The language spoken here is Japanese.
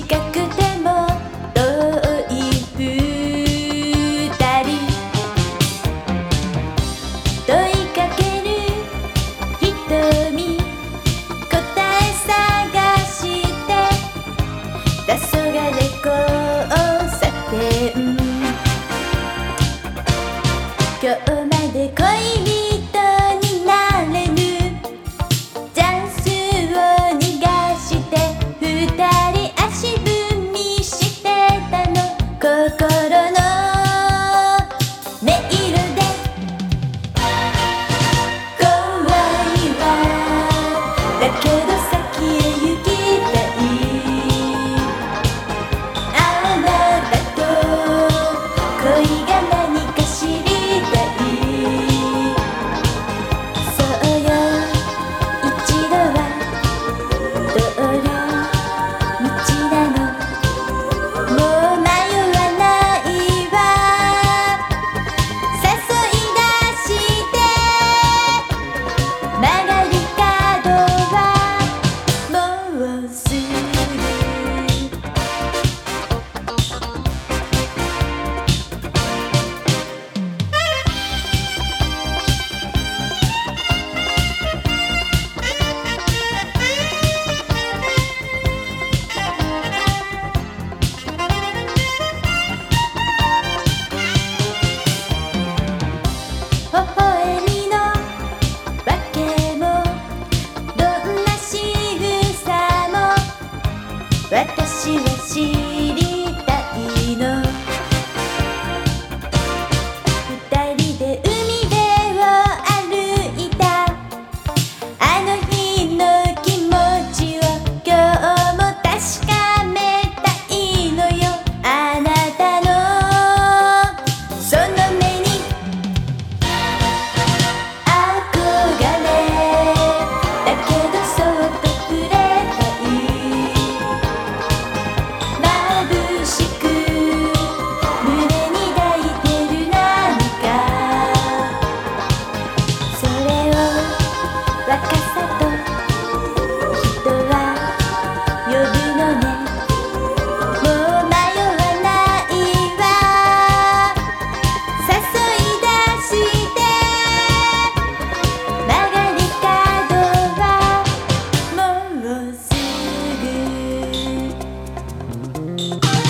近くて私は知り Bye.